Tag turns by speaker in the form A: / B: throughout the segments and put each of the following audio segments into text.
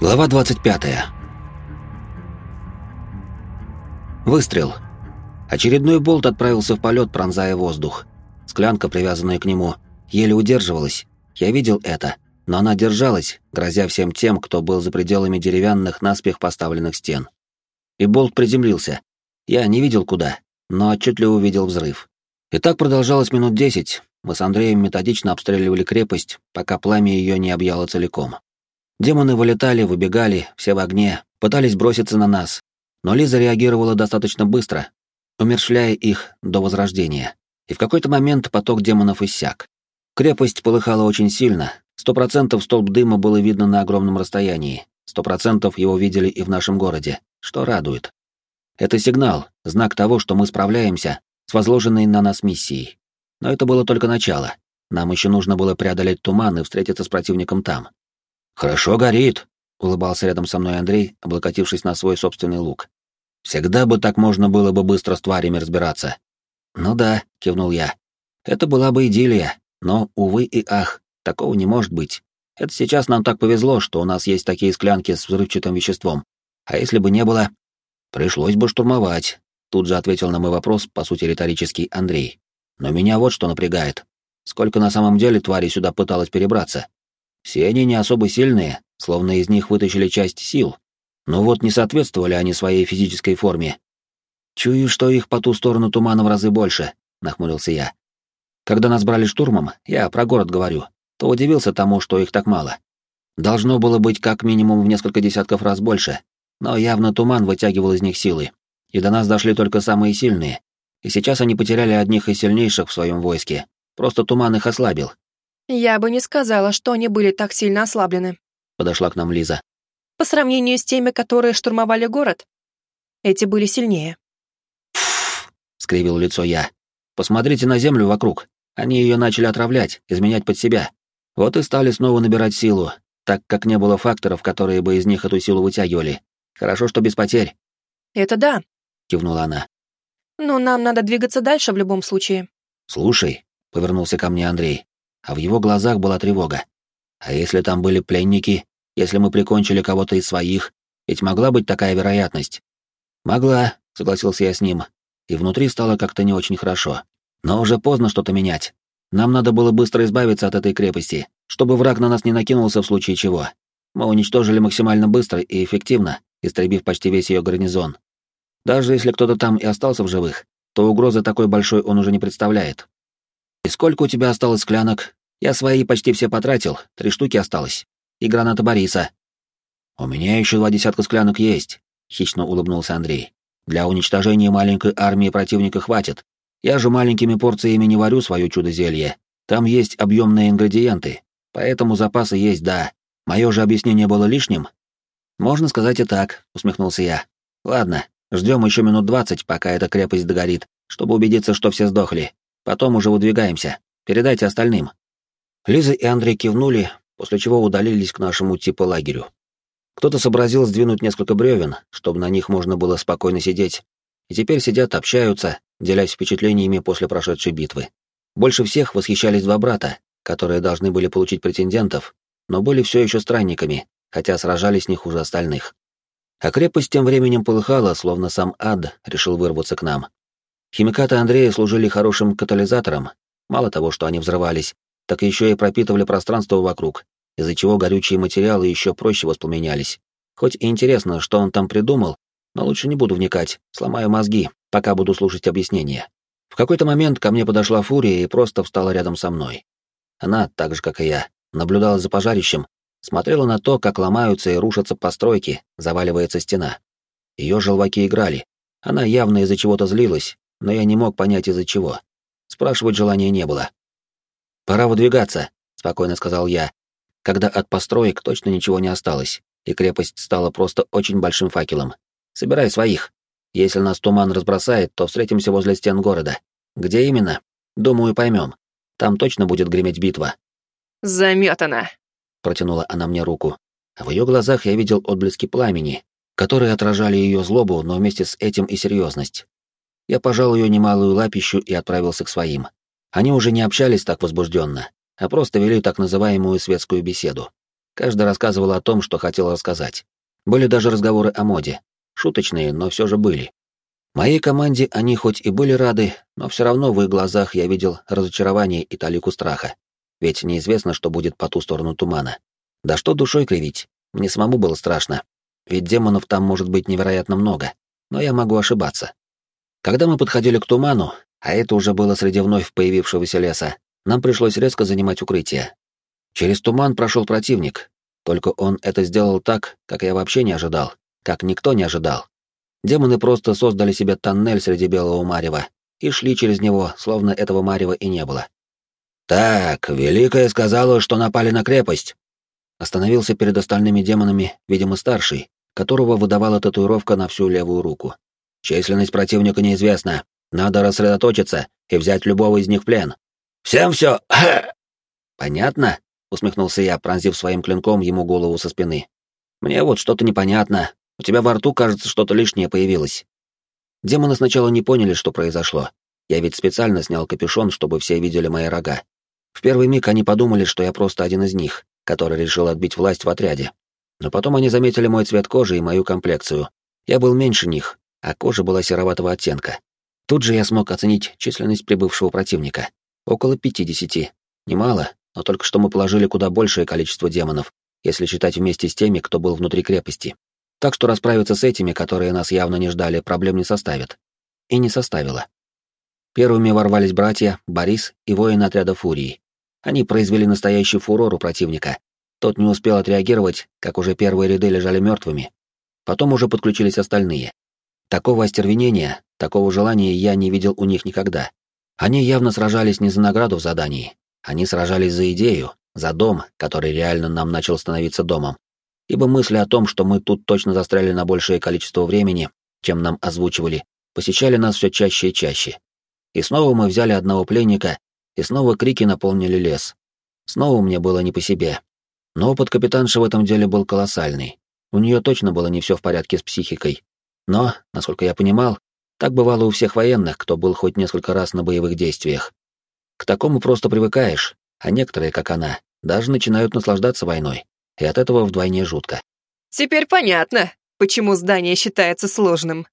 A: Глава 25. Выстрел. Очередной болт отправился в полет, пронзая воздух. Склянка, привязанная к нему, еле удерживалась. Я видел это, но она держалась, грозя всем тем, кто был за пределами деревянных наспех поставленных стен. И болт приземлился. Я не видел куда, но отчетливо увидел взрыв. И так продолжалось минут десять. Мы с Андреем методично обстреливали крепость, пока пламя ее не объяло целиком. Демоны вылетали, выбегали, все в огне, пытались броситься на нас. Но Лиза реагировала достаточно быстро, умершляя их до возрождения. И в какой-то момент поток демонов иссяк. Крепость полыхала очень сильно. Сто процентов столб дыма было видно на огромном расстоянии. Сто процентов его видели и в нашем городе, что радует. Это сигнал, знак того, что мы справляемся с возложенной на нас миссией. Но это было только начало. Нам еще нужно было преодолеть туман и встретиться с противником там. «Хорошо горит», — улыбался рядом со мной Андрей, облокотившись на свой собственный лук. «Всегда бы так можно было бы быстро с тварями разбираться». «Ну да», — кивнул я. «Это была бы идиллия, но, увы и ах, такого не может быть. Это сейчас нам так повезло, что у нас есть такие склянки с взрывчатым веществом. А если бы не было, пришлось бы штурмовать», — тут же ответил на мой вопрос, по сути риторический Андрей. «Но меня вот что напрягает. Сколько на самом деле тварей сюда пыталось перебраться?» Все они не особо сильные, словно из них вытащили часть сил. Но вот не соответствовали они своей физической форме. Чую, что их по ту сторону тумана в разы больше, нахмурился я. Когда нас брали штурмом, я про город говорю, то удивился тому, что их так мало. Должно было быть как минимум в несколько десятков раз больше, но явно туман вытягивал из них силы, и до нас дошли только самые сильные. И сейчас они потеряли одних из сильнейших в своем войске. Просто туман их ослабил,
B: «Я бы не сказала, что они были так сильно ослаблены», —
A: подошла к нам Лиза.
B: «По сравнению с теми, которые штурмовали город, эти были сильнее».
A: «Пф», — скривил лицо я. «Посмотрите на землю вокруг. Они ее начали отравлять, изменять под себя. Вот и стали снова набирать силу, так как не было факторов, которые бы из них эту силу вытягивали. Хорошо, что без потерь».
B: «Это да», —
A: кивнула она.
B: «Но нам надо двигаться дальше в любом случае».
A: «Слушай», — повернулся ко мне Андрей, а в его глазах была тревога. А если там были пленники, если мы прикончили кого-то из своих, ведь могла быть такая вероятность? Могла, согласился я с ним, и внутри стало как-то не очень хорошо. Но уже поздно что-то менять. Нам надо было быстро избавиться от этой крепости, чтобы враг на нас не накинулся в случае чего. Мы уничтожили максимально быстро и эффективно, истребив почти весь ее гарнизон. Даже если кто-то там и остался в живых, то угрозы такой большой он уже не представляет. «И сколько у тебя осталось склянок?» «Я свои почти все потратил, три штуки осталось. И граната Бориса». «У меня еще два десятка склянок есть», — хищно улыбнулся Андрей. «Для уничтожения маленькой армии противника хватит. Я же маленькими порциями не варю свое чудо-зелье. Там есть объемные ингредиенты, поэтому запасы есть, да. Мое же объяснение было лишним?» «Можно сказать и так», — усмехнулся я. «Ладно, ждем еще минут двадцать, пока эта крепость догорит, чтобы убедиться, что все сдохли. Потом уже выдвигаемся. Передайте остальным». Лиза и Андрей кивнули, после чего удалились к нашему типа лагерю. Кто-то сообразил сдвинуть несколько бревен, чтобы на них можно было спокойно сидеть, и теперь сидят, общаются, делясь впечатлениями после прошедшей битвы. Больше всех восхищались два брата, которые должны были получить претендентов, но были все еще странниками, хотя сражались не хуже остальных. А крепость тем временем полыхала, словно сам ад решил вырваться к нам. Химикаты Андрея служили хорошим катализатором. Мало того, что они взрывались, так еще и пропитывали пространство вокруг, из-за чего горючие материалы еще проще воспламенялись. Хоть и интересно, что он там придумал, но лучше не буду вникать, сломаю мозги, пока буду слушать объяснения. В какой-то момент ко мне подошла Фурия и просто встала рядом со мной. Она, так же как и я, наблюдала за пожарищем, смотрела на то, как ломаются и рушатся постройки, заваливается стена. Ее желваки играли. Она явно из-за чего-то злилась, но я не мог понять из-за чего. Спрашивать желания не было. «Пора выдвигаться», — спокойно сказал я, когда от построек точно ничего не осталось, и крепость стала просто очень большим факелом. «Собирай своих. Если нас туман разбросает, то встретимся возле стен города. Где именно? Думаю, поймем. Там точно будет греметь битва».
B: «Заметана», —
A: протянула она мне руку. в ее глазах я видел отблески пламени, которые отражали ее злобу, но вместе с этим и серьезность. Я пожал ее немалую лапищу и отправился к своим. Они уже не общались так возбужденно, а просто вели так называемую светскую беседу. Каждый рассказывал о том, что хотел рассказать. Были даже разговоры о моде. Шуточные, но все же были. Моей команде они хоть и были рады, но все равно в их глазах я видел разочарование и талику страха. Ведь неизвестно, что будет по ту сторону тумана. Да что душой кривить, мне самому было страшно. Ведь демонов там может быть невероятно много, но я могу ошибаться. Когда мы подходили к туману, а это уже было среди вновь появившегося леса, нам пришлось резко занимать укрытие. Через туман прошел противник, только он это сделал так, как я вообще не ожидал, как никто не ожидал. Демоны просто создали себе тоннель среди белого марева и шли через него, словно этого марева и не было. «Так, Великая сказала, что напали на крепость!» Остановился перед остальными демонами, видимо, старший, которого выдавала татуировка на всю левую руку. Численность противника неизвестна. Надо рассредоточиться и взять любого из них в плен. Всем все. Понятно? Усмехнулся я, пронзив своим клинком ему голову со спины. Мне вот что-то непонятно. У тебя во рту, кажется, что-то лишнее появилось. Демоны сначала не поняли, что произошло. Я ведь специально снял капюшон, чтобы все видели мои рога. В первый миг они подумали, что я просто один из них, который решил отбить власть в отряде. Но потом они заметили мой цвет кожи и мою комплекцию. Я был меньше них, а кожа была сероватого оттенка. Тут же я смог оценить численность прибывшего противника. Около пятидесяти. Немало, но только что мы положили куда большее количество демонов, если считать вместе с теми, кто был внутри крепости. Так что расправиться с этими, которые нас явно не ждали, проблем не составит. И не составило. Первыми ворвались братья, Борис и воины отряда Фурии. Они произвели настоящий фурор у противника. Тот не успел отреагировать, как уже первые ряды лежали мертвыми. Потом уже подключились остальные. Такого остервенения, такого желания я не видел у них никогда. Они явно сражались не за награду в задании, они сражались за идею, за дом, который реально нам начал становиться домом. Ибо мысли о том, что мы тут точно застряли на большее количество времени, чем нам озвучивали, посещали нас все чаще и чаще. И снова мы взяли одного пленника, и снова крики наполнили лес. Снова мне было не по себе. Но опыт капитанши в этом деле был колоссальный. У нее точно было не все в порядке с психикой, но, насколько я понимал, так бывало у всех военных, кто был хоть несколько раз на боевых действиях. К такому просто привыкаешь, а некоторые, как она, даже начинают наслаждаться войной, и от этого вдвойне жутко.
B: «Теперь понятно, почему здание считается сложным».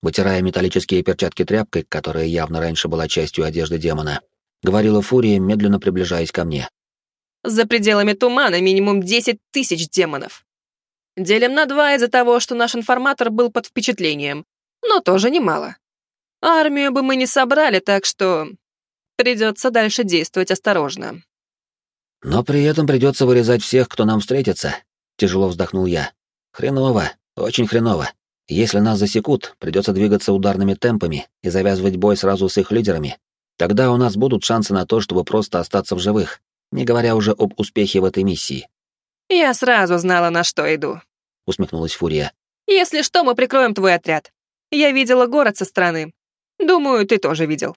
A: Вытирая металлические перчатки тряпкой, которая явно раньше была частью одежды демона, говорила Фурия, медленно приближаясь ко мне.
B: «За пределами тумана минимум десять тысяч демонов. Делим на два из-за того, что наш информатор был под впечатлением, но тоже немало. Армию бы мы не собрали, так что придется дальше действовать осторожно.
A: Но при этом придется вырезать всех, кто нам встретится, тяжело вздохнул я. Хреново, очень хреново. Если нас засекут, придется двигаться ударными темпами и завязывать бой сразу с их лидерами. Тогда у нас будут шансы на то, чтобы просто остаться в живых, не говоря уже об успехе в этой миссии.
B: Я сразу знала, на что иду
A: усмехнулась Фурия.
B: «Если что, мы прикроем твой отряд. Я видела город со стороны. Думаю, ты тоже видел.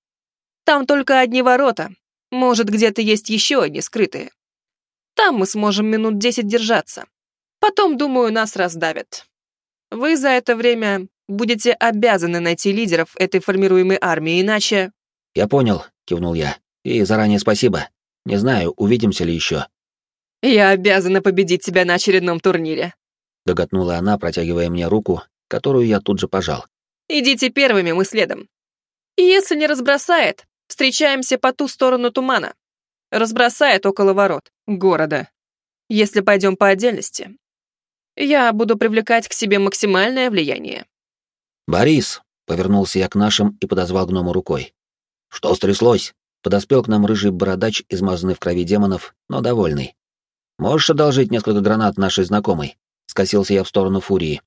B: Там только одни ворота. Может, где-то есть еще одни скрытые. Там мы сможем минут десять держаться. Потом, думаю, нас раздавят. Вы за это время будете обязаны найти лидеров этой формируемой армии, иначе...»
A: «Я понял», — кивнул я. «И заранее спасибо. Не знаю, увидимся ли еще».
B: «Я обязана победить тебя на очередном турнире», —
A: гоготнула она, протягивая мне руку, которую я тут же пожал.
B: «Идите первыми, мы следом. И если не разбросает, встречаемся по ту сторону тумана. Разбросает около ворот, города. Если пойдем по отдельности, я буду привлекать к себе максимальное влияние».
A: «Борис!» — повернулся я к нашим и подозвал гному рукой. «Что стряслось?» — подоспел к нам рыжий бородач, измазанный в крови демонов, но довольный. «Можешь одолжить несколько гранат нашей знакомой?» Скосился я в сторону Фурии.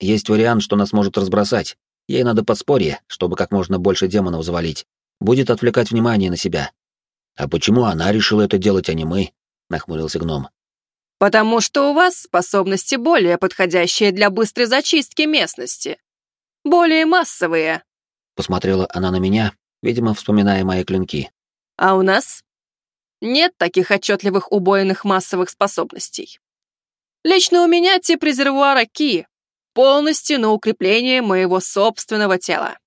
A: Есть вариант, что нас может разбросать. Ей надо подспорье, чтобы как можно больше демонов завалить. Будет отвлекать внимание на себя. А почему она решила это делать, а не мы? Нахмурился гном.
B: Потому что у вас способности более подходящие для быстрой зачистки местности. Более массовые.
A: Посмотрела она на меня, видимо, вспоминая мои клинки.
B: А у нас нет таких отчетливых убойных массовых способностей. Лично у меня тип резервуара Ки, полностью на укрепление моего собственного тела.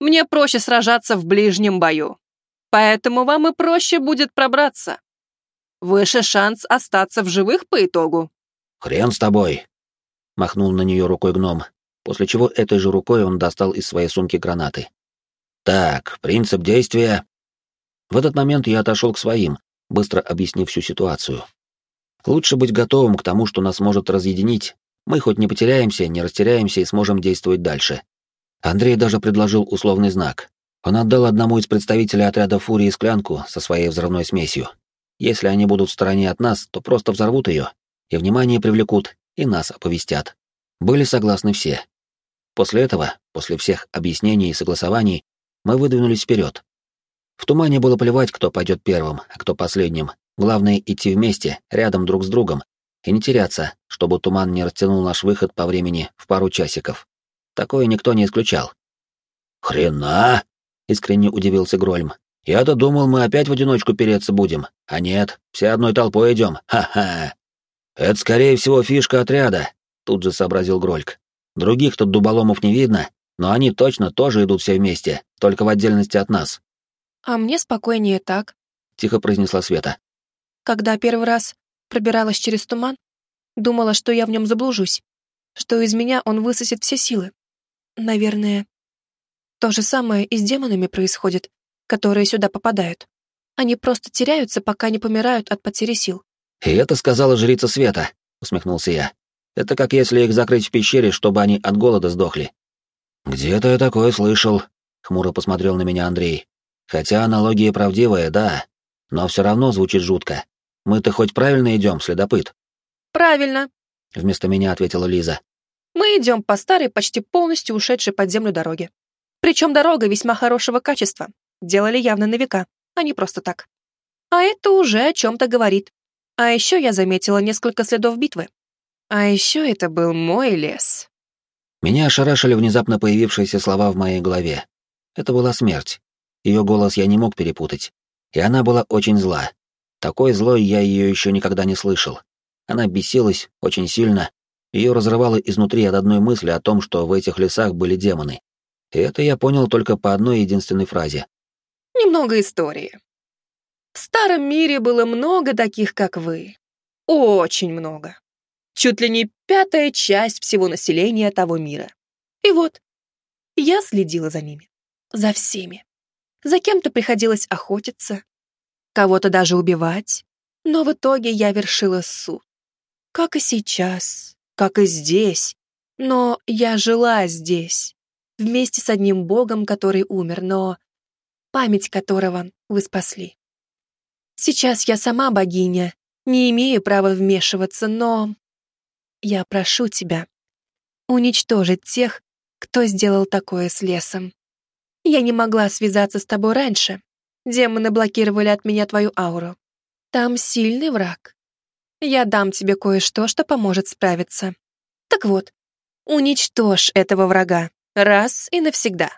B: Мне проще сражаться в ближнем бою, поэтому вам и проще будет пробраться. выше шанс остаться в живых по итогу.
A: Хрен с тобой. Махнул на нее рукой гном, после чего этой же рукой он достал из своей сумки гранаты. Так, принцип действия. В этот момент я отошел к своим, быстро объяснив всю ситуацию. Лучше быть готовым к тому, что нас может разъединить. Мы хоть не потеряемся, не растеряемся и сможем действовать дальше. Андрей даже предложил условный знак. Он отдал одному из представителей отряда Фурии склянку со своей взрывной смесью. Если они будут в стороне от нас, то просто взорвут ее, и внимание привлекут, и нас оповестят. Были согласны все. После этого, после всех объяснений и согласований, мы выдвинулись вперед. В тумане было плевать, кто пойдет первым, а кто последним. Главное — идти вместе, рядом друг с другом, и не теряться, чтобы туман не растянул наш выход по времени в пару часиков. Такое никто не исключал. «Хрена!» — искренне удивился Грольм. «Я-то думал, мы опять в одиночку переться будем. А нет, все одной толпой идем. Ха-ха!» «Это, скорее всего, фишка отряда», — тут же сообразил Грольк. «Других тут дуболомов не видно, но они точно тоже идут все вместе, только в отдельности от нас».
B: «А мне спокойнее так», —
A: тихо произнесла Света.
B: «Когда первый раз пробиралась через туман, думала, что я в нем заблужусь, что из меня он высосет все силы. Наверное, то же самое и с демонами происходит, которые сюда попадают. Они просто теряются, пока не помирают от потери сил.
A: «И это сказала жрица света», — усмехнулся я. «Это как если их закрыть в пещере, чтобы они от голода сдохли». «Где-то я такое слышал», — хмуро посмотрел на меня Андрей. «Хотя аналогия правдивая, да, но все равно звучит жутко. Мы-то хоть правильно идем, следопыт?»
B: «Правильно», —
A: вместо меня ответила Лиза.
B: «Мы идем по старой, почти полностью ушедшей под землю дороге. Причем дорога весьма хорошего качества. Делали явно на века, а не просто так. А это уже о чем-то говорит. А еще я заметила несколько следов битвы. А еще это был мой лес.
A: Меня ошарашили внезапно появившиеся слова в моей голове. Это была смерть. Ее голос я не мог перепутать. И она была очень зла. Такой злой я ее еще никогда не слышал. Она бесилась очень сильно. Ее разрывало изнутри от одной мысли о том, что в этих лесах были демоны. И это я понял только по одной единственной фразе.
B: Немного истории. В старом мире было много таких, как вы. Очень много. Чуть ли не пятая часть всего населения того мира. И вот, я следила за ними. За всеми. За кем-то приходилось охотиться, кого-то даже убивать. Но в итоге я вершила суд. Как и сейчас, как и здесь. Но я жила здесь, вместе с одним богом, который умер, но память которого вы спасли. Сейчас я сама богиня, не имею права вмешиваться, но... Я прошу тебя уничтожить тех, кто сделал такое с лесом. Я не могла связаться с тобой раньше. Демоны блокировали от меня твою ауру. Там сильный враг. Я дам тебе кое-что, что поможет справиться. Так вот, уничтожь этого врага раз и навсегда.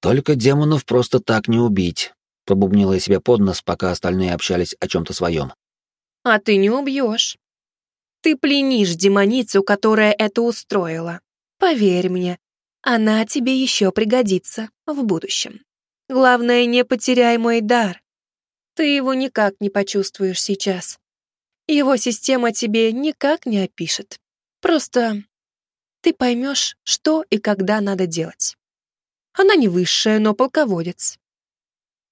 A: Только демонов просто так не убить, Пробубнила я себе под нос, пока остальные общались о чем-то своем.
B: «А ты не убьешь. Ты пленишь демоницу, которая это устроила. Поверь мне, она тебе еще пригодится в будущем. Главное, не потеряй мой дар. Ты его никак не почувствуешь сейчас. Его система тебе никак не опишет. Просто ты поймешь, что и когда надо делать. Она не высшая, но полководец.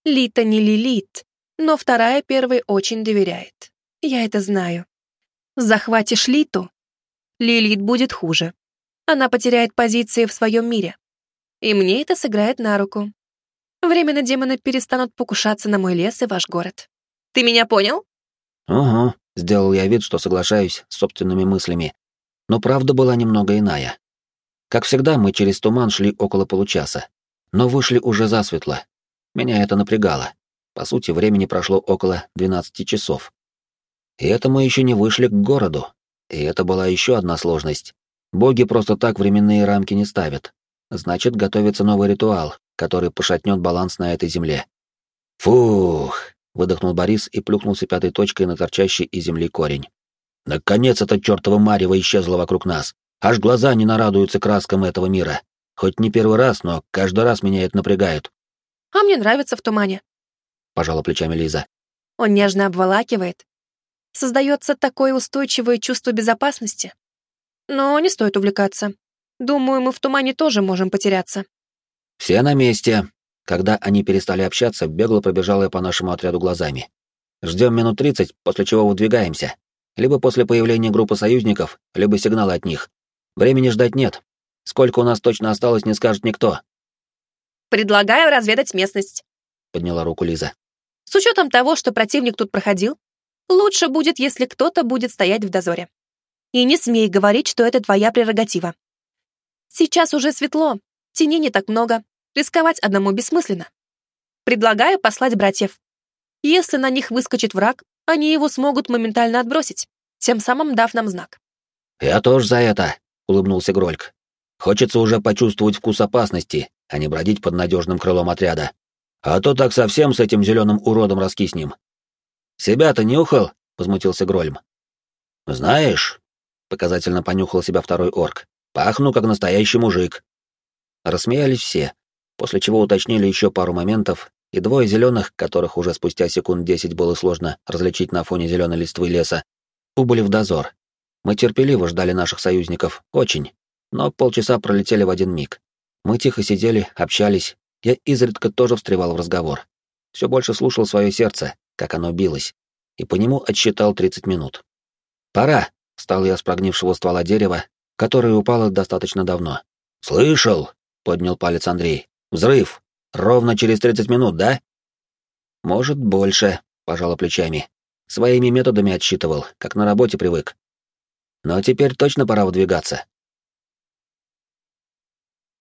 B: Лита не Лилит, но вторая первой очень доверяет. Я это знаю. Захватишь Литу, Лилит будет хуже. Она потеряет позиции в своем мире. И мне это сыграет на руку. Временно демоны перестанут покушаться на мой лес и ваш город. Ты меня понял?
A: Угу, сделал я вид, что соглашаюсь с собственными мыслями. Но правда была немного иная. Как всегда, мы через туман шли около получаса, но вышли уже засветло, меня это напрягало. По сути, времени прошло около 12 часов. И это мы еще не вышли к городу. И это была еще одна сложность. Боги просто так временные рамки не ставят. Значит, готовится новый ритуал, который пошатнет баланс на этой земле. Фух, выдохнул Борис и плюхнулся пятой точкой на торчащий из земли корень. Наконец эта чертова марева исчезла вокруг нас. Аж глаза не нарадуются краскам этого мира. Хоть не первый раз, но каждый раз меня это напрягает.
B: А мне нравится в тумане.
A: Пожала плечами Лиза.
B: Он нежно обволакивает, Создается такое устойчивое чувство безопасности. Но не стоит увлекаться. Думаю, мы в тумане тоже можем потеряться.
A: Все на месте. Когда они перестали общаться, бегло пробежала я по нашему отряду глазами. Ждем минут тридцать, после чего выдвигаемся. Либо после появления группы союзников, либо сигналы от них. Времени ждать нет. Сколько у нас точно осталось, не скажет никто.
B: Предлагаю разведать местность.
A: Подняла руку Лиза.
B: С учетом того, что противник тут проходил, лучше будет, если кто-то будет стоять в дозоре. И не смей говорить, что это твоя прерогатива. Сейчас уже светло, теней не так много, рисковать одному бессмысленно. Предлагаю послать братьев. Если на них выскочит враг, они его смогут моментально отбросить, тем самым дав нам знак.
A: «Я тоже за это», — улыбнулся Грольк. «Хочется уже почувствовать вкус опасности, а не бродить под надежным крылом отряда. А то так совсем с этим зеленым уродом раскиснем». «Себя-то нюхал?» — возмутился Грольм. «Знаешь», — показательно понюхал себя второй орк, — «пахну, как настоящий мужик». Рассмеялись все, после чего уточнили еще пару моментов и двое зеленых, которых уже спустя секунд десять было сложно различить на фоне зеленой листвы леса, убыли в дозор. Мы терпеливо ждали наших союзников, очень, но полчаса пролетели в один миг. Мы тихо сидели, общались, я изредка тоже встревал в разговор. Все больше слушал свое сердце, как оно билось, и по нему отсчитал 30 минут. «Пора!» — встал я с прогнившего ствола дерева, которое упало достаточно давно. «Слышал!» — поднял палец Андрей. «Взрыв! Ровно через 30 минут, да? Может, больше, пожала плечами. Своими методами отсчитывал, как на работе привык. Но теперь точно пора выдвигаться.